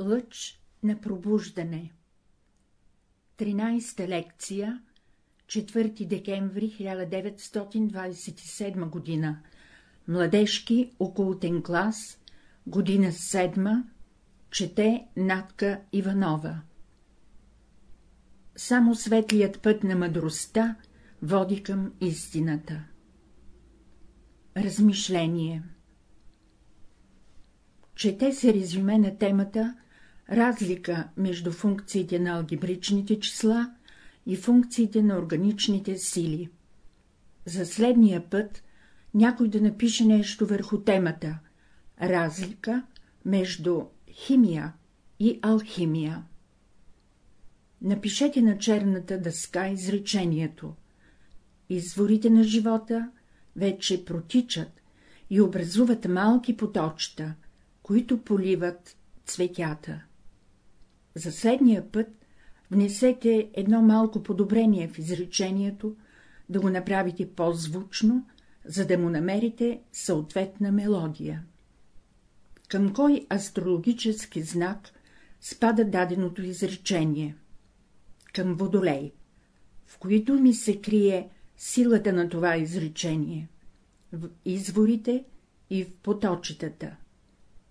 Лъч на пробуждане. 13-та лекция 4 декември 1927 година. Младежки окултен клас Година седма Чете Натка Иванова. Само светлият път на мъдростта води към истината. Размишление. Чете се резюме на темата разлика между функциите на алгебричните числа и функциите на органичните сили. За следния път някой да напише нещо върху темата — разлика между химия и алхимия. Напишете на черната дъска изречението. Изворите на живота вече протичат и образуват малки поточта, които поливат цветята. За следния път внесете едно малко подобрение в изречението, да го направите по-звучно, за да му намерите съответна мелодия. Към кой астрологически знак спада даденото изречение? Към водолей. В които ми се крие силата на това изречение? В изворите и в поточетата.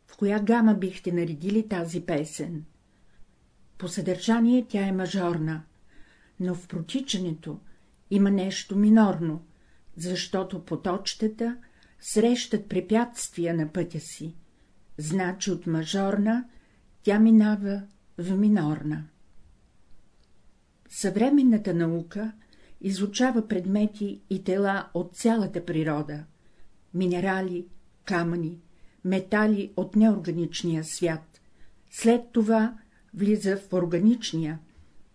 В коя гама бихте наредили тази песен? По съдържание тя е мажорна, но в протичането има нещо минорно, защото поточтата срещат препятствия на пътя си, значи от мажорна тя минава в минорна. Съвременната наука изучава предмети и тела от цялата природа — минерали, камъни, метали от неорганичния свят, след това влиза в органичния,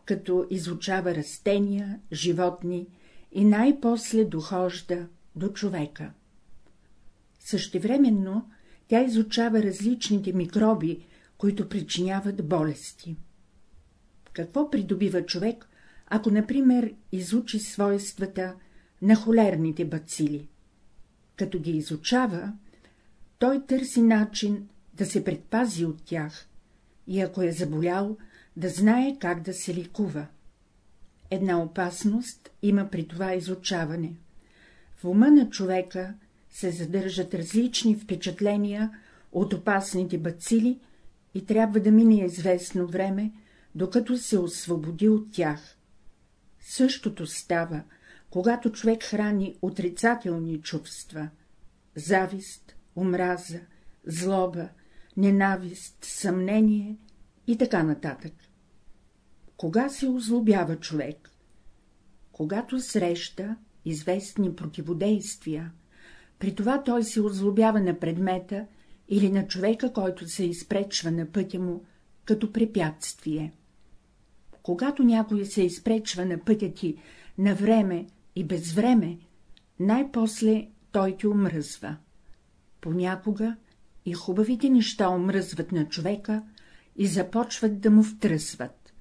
като изучава растения, животни и най-после дохожда до човека. Същевременно тя изучава различните микроби, които причиняват болести. Какво придобива човек, ако, например, изучи свойствата на холерните бацили? Като ги изучава, той търси начин да се предпази от тях и ако е заболял, да знае как да се ликува. Една опасност има при това изучаване. В ума на човека се задържат различни впечатления от опасните бацили и трябва да мине известно време, докато се освободи от тях. Същото става, когато човек храни отрицателни чувства — завист, омраза, злоба, ненавист, съмнение и така нататък. Кога се озлобява човек? Когато среща известни противодействия, при това той се озлобява на предмета или на човека, който се изпречва на пътя му като препятствие. Когато някой се изпречва на пътя ти на време и без време, най-после той ти омръзва. Понякога и хубавите неща омръзват на човека и започват да му втръсват.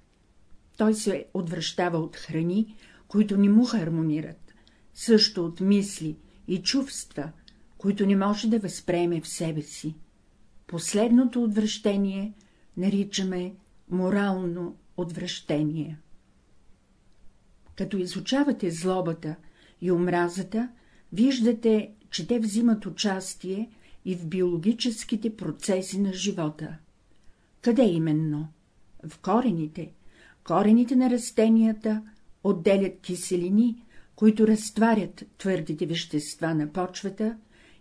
Той се отвръщава от храни, които не му хармонират, също от мисли и чувства, които не може да възприеме в себе си. Последното отвращение наричаме морално отвращение. Като изучавате злобата и омразата, виждате, че те взимат участие и в биологическите процеси на живота. Къде именно? В корените. Корените на растенията отделят киселини, които разтварят твърдите вещества на почвата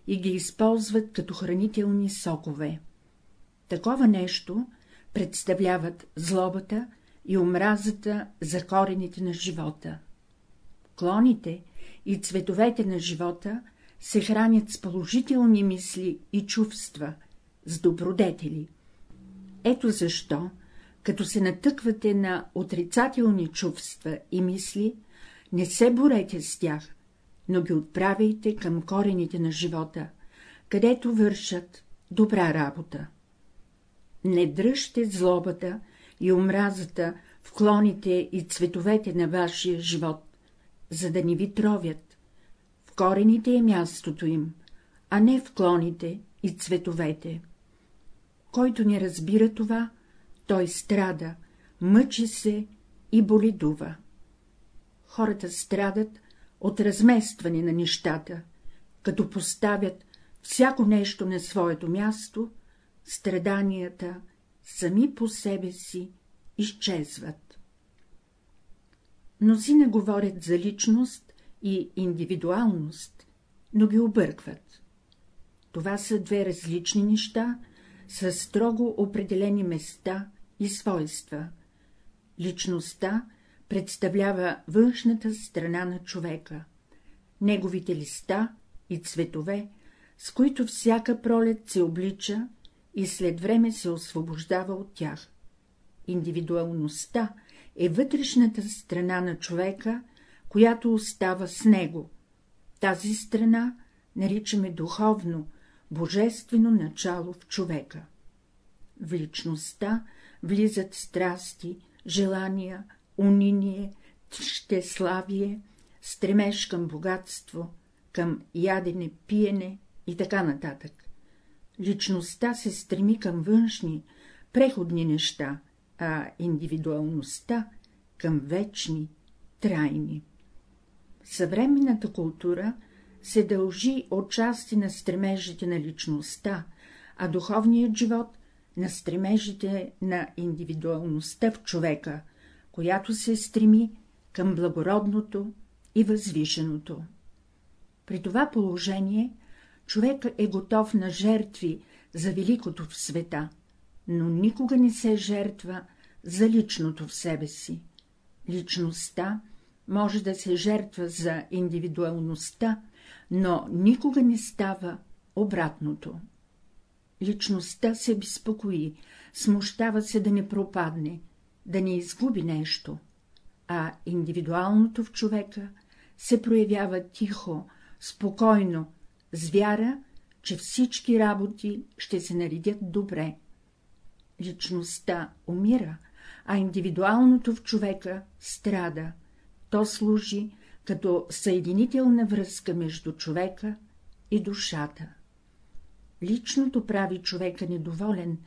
и ги използват като хранителни сокове. Такова нещо представляват злобата и омразата за корените на живота. Клоните и цветовете на живота се хранят с положителни мисли и чувства, с добродетели. Ето защо, като се натъквате на отрицателни чувства и мисли, не се борете с тях, но ги отправяйте към корените на живота, където вършат добра работа. Не дръжте злобата и омразата в клоните и цветовете на вашия живот, за да ни ви тровят, корените е мястото им, а не в клоните и цветовете. Който не разбира това, той страда, мъчи се и боледува. Хората страдат от разместване на нещата, като поставят всяко нещо на своето място, страданията сами по себе си изчезват. Мнозина говорят за личност и индивидуалност, но ги объркват. Това са две различни неща, с строго определени места и свойства. Личността представлява външната страна на човека, неговите листа и цветове, с които всяка пролет се облича и след време се освобождава от тях. Индивидуалността е вътрешната страна на човека, която остава с него. Тази страна наричаме духовно, божествено начало в човека. В личността влизат страсти, желания, униние, щеславие, стремеж към богатство, към ядене, пиене и така нататък. Личността се стреми към външни, преходни неща, а индивидуалността — към вечни, трайни. Съвременната култура се дължи отчасти на стремежите на личността, а духовният живот — на стремежите на индивидуалността в човека, която се стреми към благородното и възвишеното. При това положение човек е готов на жертви за великото в света, но никога не се жертва за личното в себе си. Личността може да се жертва за индивидуалността, но никога не става обратното. Личността се безпокои, смущава се да не пропадне, да не изгуби нещо, а индивидуалното в човека се проявява тихо, спокойно, с вяра, че всички работи ще се наредят добре. Личността умира, а индивидуалното в човека страда, то служи като съединителна връзка между човека и душата. Личното прави човека недоволен,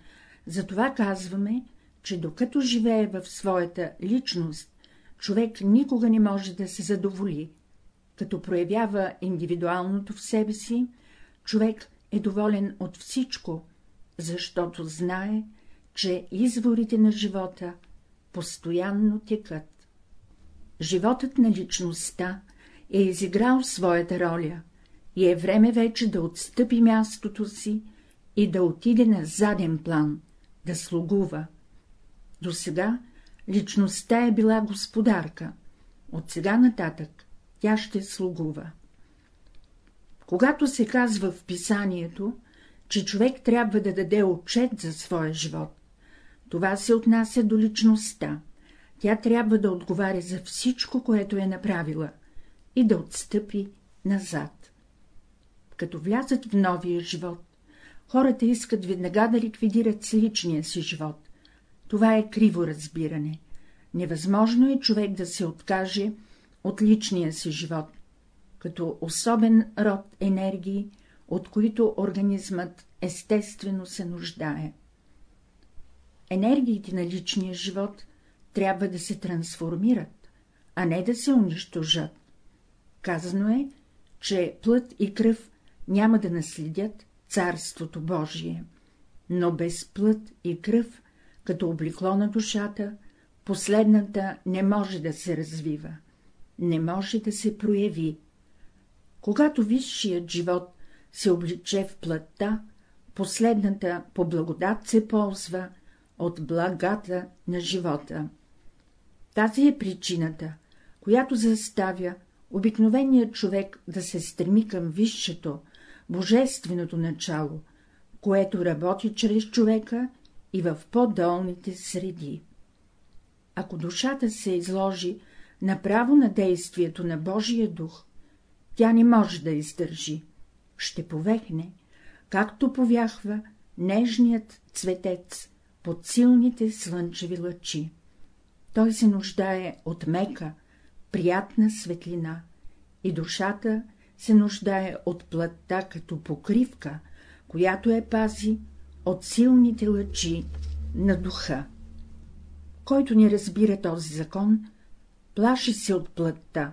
затова казваме, че докато живее в своята личност, човек никога не може да се задоволи. Като проявява индивидуалното в себе си, човек е доволен от всичко, защото знае, че изворите на живота постоянно текат. Животът на личността е изиграл своята роля и е време вече да отстъпи мястото си и да отиде на заден план, да слугува. До сега личността е била господарка, от сега нататък тя ще слугува. Когато се казва в писанието, че човек трябва да даде отчет за своя живот, това се отнася до личността. Тя трябва да отговаря за всичко, което е направила, и да отстъпи назад. Като влязат в новия живот, хората искат веднага да ликвидират с личния си живот. Това е криво разбиране. Невъзможно е човек да се откаже от личния си живот, като особен род енергии, от които организмът естествено се нуждае. Енергиите на личния живот трябва да се трансформират, а не да се унищожат. Казано е, че плът и кръв няма да наследят Царството Божие, но без плът и кръв, като облекло на душата, последната не може да се развива, не може да се прояви. Когато висшият живот се обличе в плътта, последната по благодат се ползва от благата на живота. Тази е причината, която заставя обикновеният човек да се стреми към висшето, божественото начало, което работи чрез човека и в по-долните среди. Ако душата се изложи направо на действието на Божия дух, тя не може да издържи, ще повехне, както повяхва нежният цветец под силните слънчеви лъчи. Той се нуждае от мека, приятна светлина и душата се нуждае от плътта като покривка, която е пази от силните лъчи на духа. Който не разбира този закон, плаши се от плътта,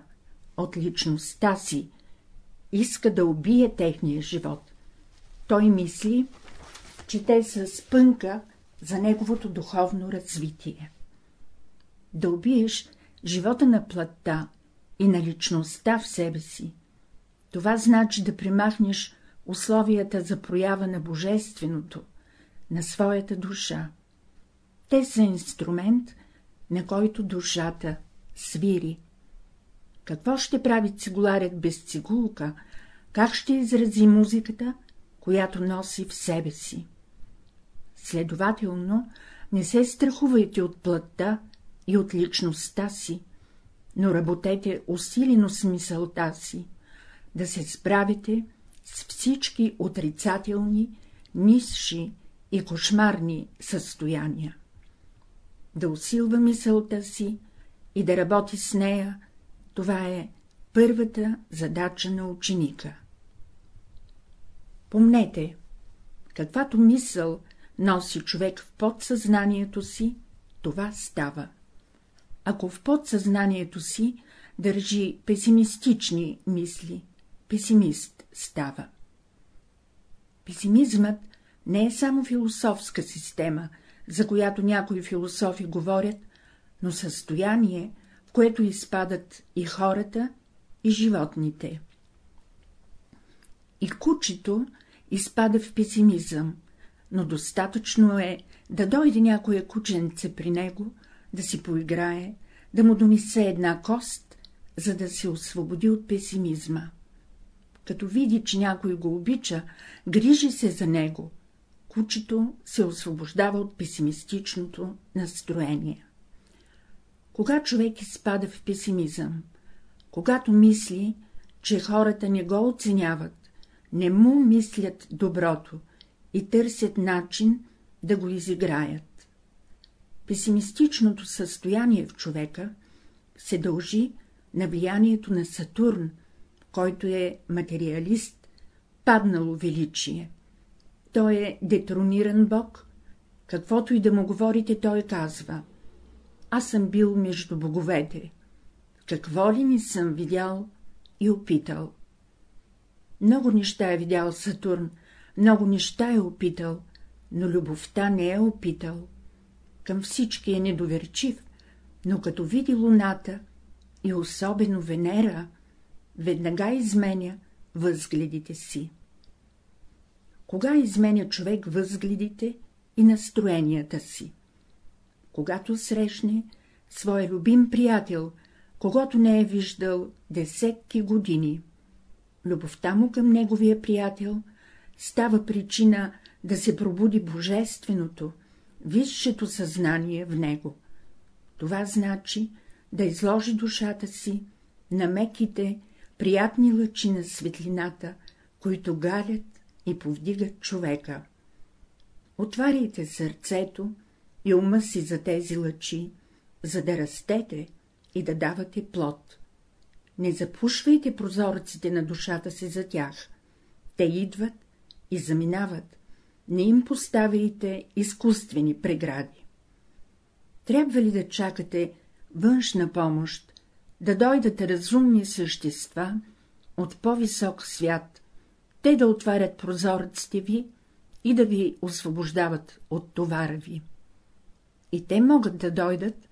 от личността си, иска да убие техния живот. Той мисли, че те са спънка за неговото духовно развитие. Да убиеш живота на плътта и на личността в себе си, това значи да примахнеш условията за проява на божественото, на своята душа. Те са инструмент, на който душата свири. Какво ще прави цигуларят без цигулка, как ще изрази музиката, която носи в себе си? Следователно, не се страхувайте от плътта и от личността си, но работете усилено с мисълта си, да се справите с всички отрицателни, нисши и кошмарни състояния. Да усилва мисълта си и да работи с нея, това е първата задача на ученика. Помнете, каквато мисъл носи човек в подсъзнанието си, това става. Ако в подсъзнанието си държи песимистични мисли, песимист става. Песимизмът не е само философска система, за която някои философи говорят, но състояние, в което изпадат и хората, и животните. И кучето изпада в песимизъм, но достатъчно е да дойде някое кученце при него, да си поиграе, да му донесе една кост, за да се освободи от песимизма. Като види, че някой го обича, грижи се за него, кучето се освобождава от песимистичното настроение. Кога човек изпада в песимизъм, когато мисли, че хората не го оценяват, не му мислят доброто и търсят начин да го изиграят. Песимистичното състояние в човека се дължи на влиянието на Сатурн, който е материалист, паднало величие. Той е детрониран бог, каквото и да му говорите, той казва. Аз съм бил между боговете. Какво ли ни съм видял и опитал? Много неща е видял Сатурн, много неща е опитал, но любовта не е опитал. Към всички е недоверчив, но като види луната и особено Венера, веднага изменя възгледите си. Кога изменя човек възгледите и настроенията си? Когато срещне своя любим приятел, когато не е виждал десетки години. Любовта му към неговия приятел става причина да се пробуди божественото, висшето съзнание в него. Това значи да изложи душата си на меките, приятни лъчи на светлината, които галят и повдигат човека. Отваряйте сърцето и ума си за тези лъчи, за да растете и да давате плод. Не запушвайте прозорците на душата си за тях. Те идват и заминават, не им поставяйте изкуствени прегради. Трябва ли да чакате външна помощ, да дойдат разумни същества от по-висок свят, те да отварят прозорците ви и да ви освобождават от товара ви. И те могат да дойдат,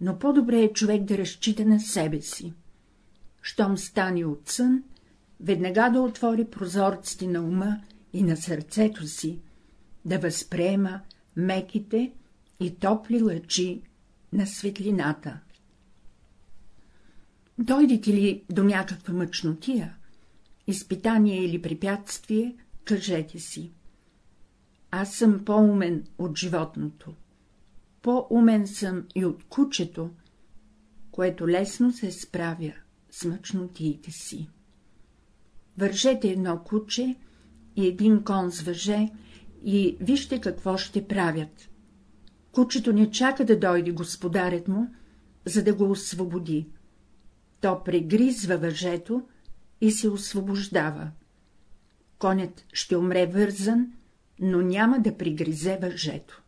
но по-добре е човек да разчита на себе си. Щом стане от сън, веднага да отвори прозорците на ума и на сърцето си, да възприема меките и топли лъчи на светлината. Дойдете ли до някаква мъчнотия, изпитание или препятствие, кажете си. Аз съм по-умен от животното. По-умен съм и от кучето, което лесно се справя с мъчнотиите си. Вържете едно куче и един кон с въже и вижте какво ще правят. Кучето не чака да дойде господарят му, за да го освободи. То прегризва въжето и се освобождава. Конят ще умре вързан, но няма да пригризе въжето.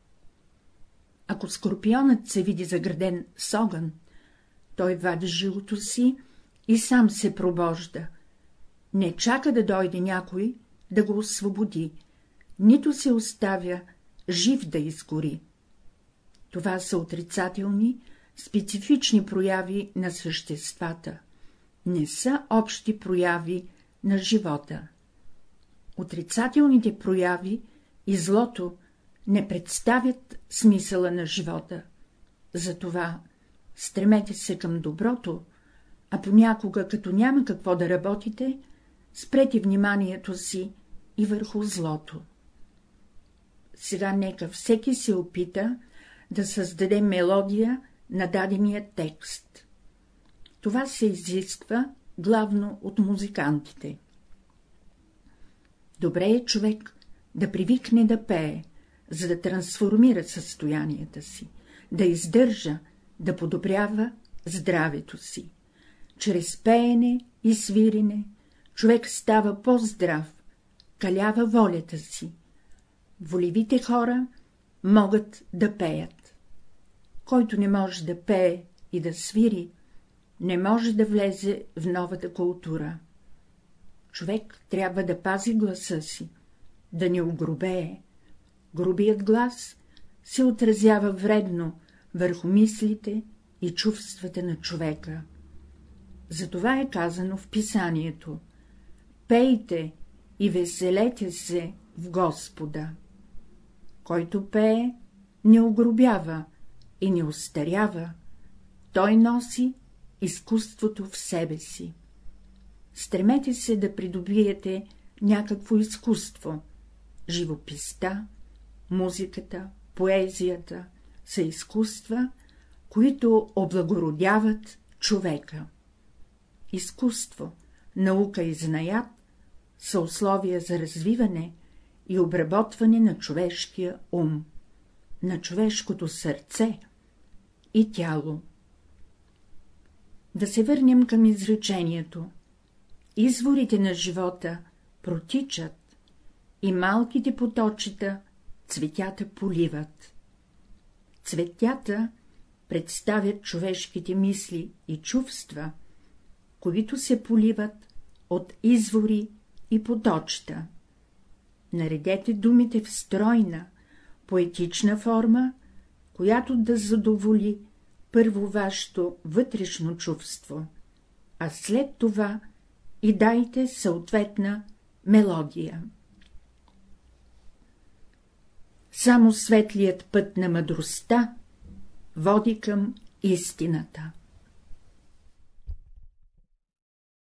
Ако скорпионът се види заграден с огън, той вади жилото си и сам се пробожда. Не чака да дойде някой да го освободи, нито се оставя жив да изгори. Това са отрицателни, специфични прояви на съществата, не са общи прояви на живота. Отрицателните прояви и злото не представят смисъла на живота. Затова стремете се към доброто, а понякога, като няма какво да работите, спрете вниманието си и върху злото. Сега нека всеки се опита да създаде мелодия на дадения текст. Това се изисква главно от музикантите. Добре е човек да привикне да пее, за да трансформира състоянията си, да издържа, да подобрява здравето си. Чрез пеене и свирене човек става по-здрав, калява волята си. Волевите хора могат да пеят. Който не може да пее и да свири, не може да влезе в новата култура. Човек трябва да пази гласа си, да не огрубее. Грубият глас се отразява вредно върху мислите и чувствата на човека. Затова е казано в писанието — пейте и веселете се в Господа. Който пее, не огробява и не устарява, той носи изкуството в себе си. Стремете се да придобиете някакво изкуство. Живописта, музиката, поезията са изкуства, които облагородяват човека. Изкуство, наука и знаят са условия за развиване и обработване на човешкия ум, на човешкото сърце и тяло. Да се върнем към изречението. Изворите на живота протичат и малките поточета цветята поливат. Цветята представят човешките мисли и чувства, които се поливат от извори и поточета. Наредете думите в стройна, поетична форма, която да задоволи първо вашето вътрешно чувство, а след това и дайте съответна мелодия. Само светлият път на мъдростта води към истината.